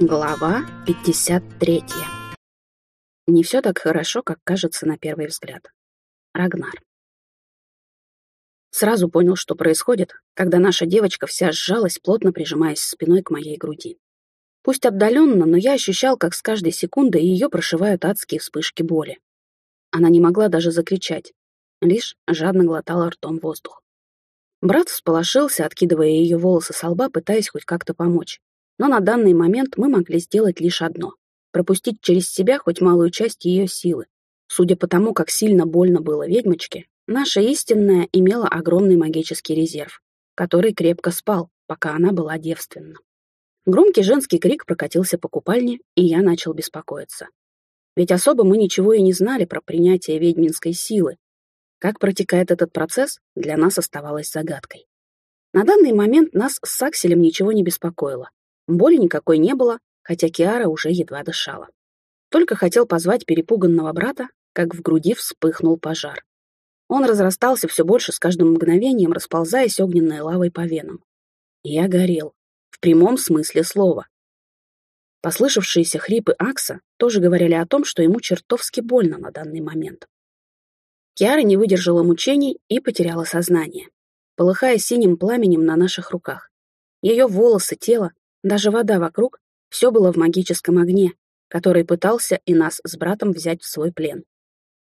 Глава 53. Не все так хорошо, как кажется на первый взгляд. Рагнар. Сразу понял, что происходит, когда наша девочка вся сжалась, плотно прижимаясь спиной к моей груди. Пусть отдаленно, но я ощущал, как с каждой секундой ее прошивают адские вспышки боли. Она не могла даже закричать, лишь жадно глотала ртом воздух. Брат всполошился, откидывая ее волосы со лба, пытаясь хоть как-то помочь. Но на данный момент мы могли сделать лишь одно — пропустить через себя хоть малую часть ее силы. Судя по тому, как сильно больно было ведьмочке, наша истинная имела огромный магический резерв, который крепко спал, пока она была девственна. Громкий женский крик прокатился по купальне, и я начал беспокоиться. Ведь особо мы ничего и не знали про принятие ведьминской силы. Как протекает этот процесс, для нас оставалось загадкой. На данный момент нас с Сакселем ничего не беспокоило. Боли никакой не было, хотя Киара уже едва дышала. Только хотел позвать перепуганного брата, как в груди вспыхнул пожар. Он разрастался все больше с каждым мгновением, расползаясь огненной лавой по венам. я горел, в прямом смысле слова. Послышавшиеся хрипы Акса тоже говорили о том, что ему чертовски больно на данный момент. Киара не выдержала мучений и потеряла сознание, полыхая синим пламенем на наших руках. Ее волосы, тело даже вода вокруг, все было в магическом огне, который пытался и нас с братом взять в свой плен.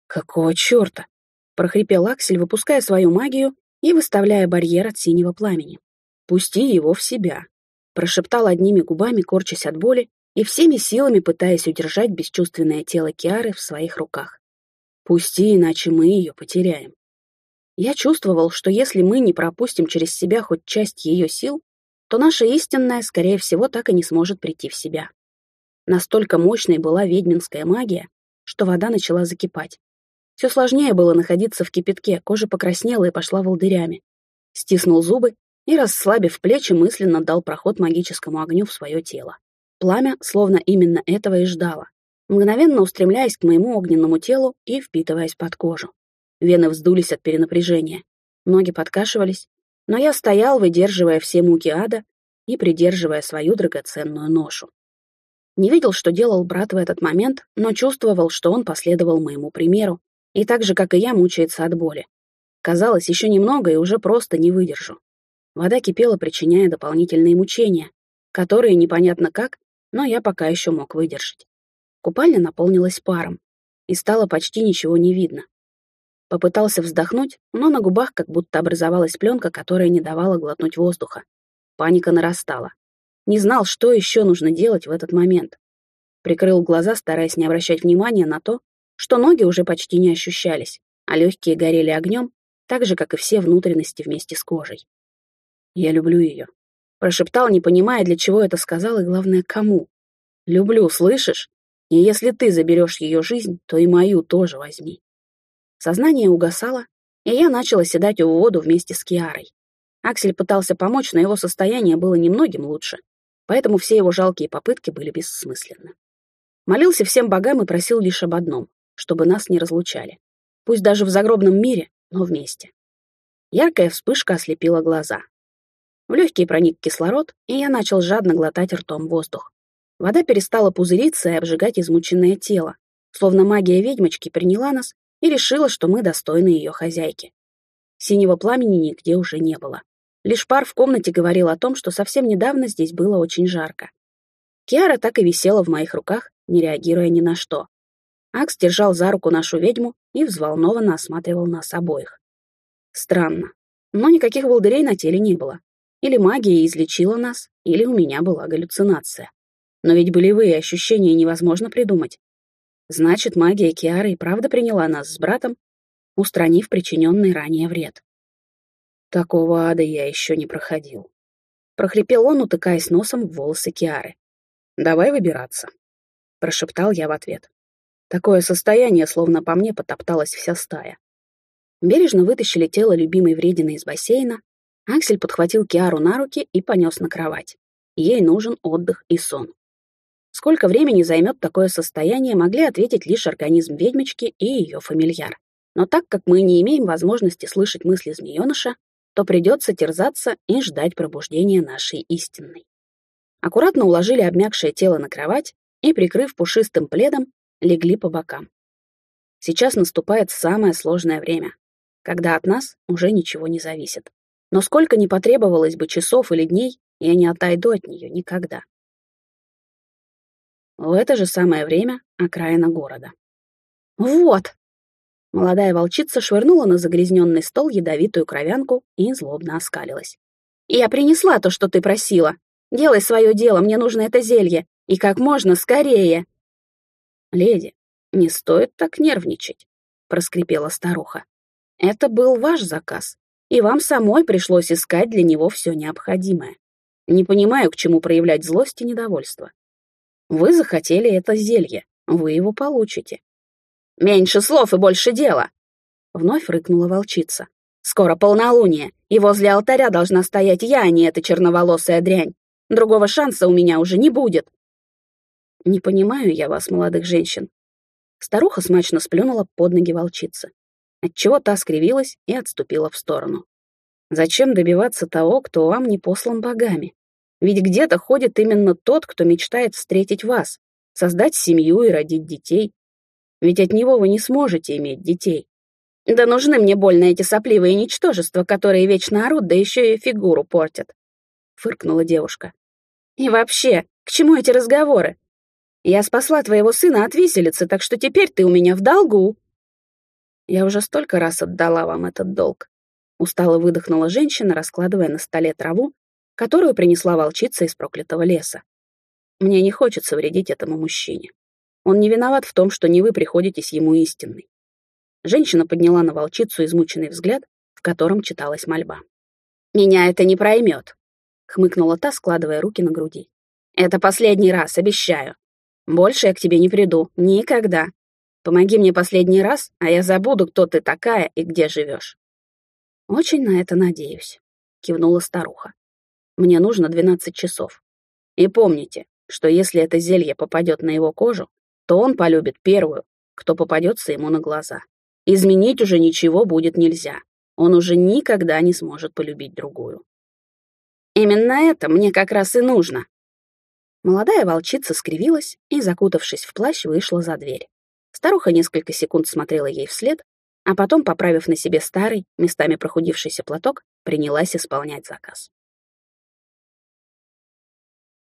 «Какого черта?» — прохрипел Аксель, выпуская свою магию и выставляя барьер от синего пламени. «Пусти его в себя», — прошептал одними губами, корчась от боли и всеми силами пытаясь удержать бесчувственное тело Киары в своих руках. «Пусти, иначе мы ее потеряем». Я чувствовал, что если мы не пропустим через себя хоть часть ее сил, то наша истинная, скорее всего, так и не сможет прийти в себя. Настолько мощной была ведьминская магия, что вода начала закипать. Все сложнее было находиться в кипятке, кожа покраснела и пошла волдырями. Стиснул зубы и, расслабив плечи, мысленно дал проход магическому огню в свое тело. Пламя словно именно этого и ждало, мгновенно устремляясь к моему огненному телу и впитываясь под кожу. Вены вздулись от перенапряжения, ноги подкашивались, но я стоял, выдерживая все муки ада и придерживая свою драгоценную ношу. Не видел, что делал брат в этот момент, но чувствовал, что он последовал моему примеру, и так же, как и я, мучается от боли. Казалось, еще немного и уже просто не выдержу. Вода кипела, причиняя дополнительные мучения, которые непонятно как, но я пока еще мог выдержать. Купальня наполнилась паром, и стало почти ничего не видно. Попытался вздохнуть, но на губах как будто образовалась пленка, которая не давала глотнуть воздуха. Паника нарастала. Не знал, что еще нужно делать в этот момент. Прикрыл глаза, стараясь не обращать внимания на то, что ноги уже почти не ощущались, а легкие горели огнем, так же, как и все внутренности вместе с кожей. «Я люблю ее», — прошептал, не понимая, для чего это сказал и, главное, кому. «Люблю, слышишь? И если ты заберешь ее жизнь, то и мою тоже возьми». Сознание угасало, и я начал оседать в воду вместе с Киарой. Аксель пытался помочь, но его состояние было немногим лучше, поэтому все его жалкие попытки были бессмысленны. Молился всем богам и просил лишь об одном, чтобы нас не разлучали. Пусть даже в загробном мире, но вместе. Яркая вспышка ослепила глаза. В легкие проник кислород, и я начал жадно глотать ртом воздух. Вода перестала пузыриться и обжигать измученное тело, словно магия ведьмочки приняла нас и решила, что мы достойны ее хозяйки. Синего пламени нигде уже не было. Лишь пар в комнате говорил о том, что совсем недавно здесь было очень жарко. Киара так и висела в моих руках, не реагируя ни на что. Акс держал за руку нашу ведьму и взволнованно осматривал нас обоих. Странно, но никаких волдырей на теле не было. Или магия излечила нас, или у меня была галлюцинация. Но ведь болевые ощущения невозможно придумать. Значит, магия Киары и правда приняла нас с братом, устранив причиненный ранее вред. Такого ада я еще не проходил. Прохрипел он, утыкаясь носом в волосы Киары. «Давай выбираться», — прошептал я в ответ. Такое состояние, словно по мне потопталась вся стая. Бережно вытащили тело любимой вредины из бассейна, Аксель подхватил Киару на руки и понес на кровать. Ей нужен отдых и сон. Сколько времени займет такое состояние, могли ответить лишь организм ведьмочки и ее фамильяр. Но так как мы не имеем возможности слышать мысли змееныша, то придется терзаться и ждать пробуждения нашей истинной. аккуратно уложили обмякшее тело на кровать и, прикрыв пушистым пледом, легли по бокам. Сейчас наступает самое сложное время, когда от нас уже ничего не зависит. Но сколько ни потребовалось бы часов или дней, я не отойду от нее никогда. В это же самое время окраина города. «Вот!» Молодая волчица швырнула на загрязненный стол ядовитую кровянку и злобно оскалилась. «Я принесла то, что ты просила. Делай свое дело, мне нужно это зелье. И как можно скорее!» «Леди, не стоит так нервничать», — проскрипела старуха. «Это был ваш заказ, и вам самой пришлось искать для него все необходимое. Не понимаю, к чему проявлять злость и недовольство. Вы захотели это зелье, вы его получите. Меньше слов и больше дела!» Вновь рыкнула волчица. «Скоро полнолуние, и возле алтаря должна стоять я, а не эта черноволосая дрянь. Другого шанса у меня уже не будет». «Не понимаю я вас, молодых женщин». Старуха смачно сплюнула под ноги волчицы, отчего та скривилась и отступила в сторону. «Зачем добиваться того, кто вам не послан богами? Ведь где-то ходит именно тот, кто мечтает встретить вас, создать семью и родить детей. Ведь от него вы не сможете иметь детей. Да нужны мне больно эти сопливые ничтожества, которые вечно орут, да еще и фигуру портят. Фыркнула девушка. И вообще, к чему эти разговоры? Я спасла твоего сына от виселицы, так что теперь ты у меня в долгу. Я уже столько раз отдала вам этот долг. Устало выдохнула женщина, раскладывая на столе траву, которую принесла волчица из проклятого леса. Мне не хочется вредить этому мужчине. Он не виноват в том, что не вы приходитесь ему истинной. Женщина подняла на волчицу измученный взгляд, в котором читалась мольба. «Меня это не проймет», — хмыкнула та, складывая руки на груди. «Это последний раз, обещаю. Больше я к тебе не приду. Никогда. Помоги мне последний раз, а я забуду, кто ты такая и где живешь». «Очень на это надеюсь», — кивнула старуха. «Мне нужно двенадцать часов. И помните, что если это зелье попадет на его кожу, то он полюбит первую, кто попадется ему на глаза. Изменить уже ничего будет нельзя. Он уже никогда не сможет полюбить другую. Именно это мне как раз и нужно. Молодая волчица скривилась и, закутавшись в плащ, вышла за дверь. Старуха несколько секунд смотрела ей вслед, а потом, поправив на себе старый, местами прохудившийся платок, принялась исполнять заказ.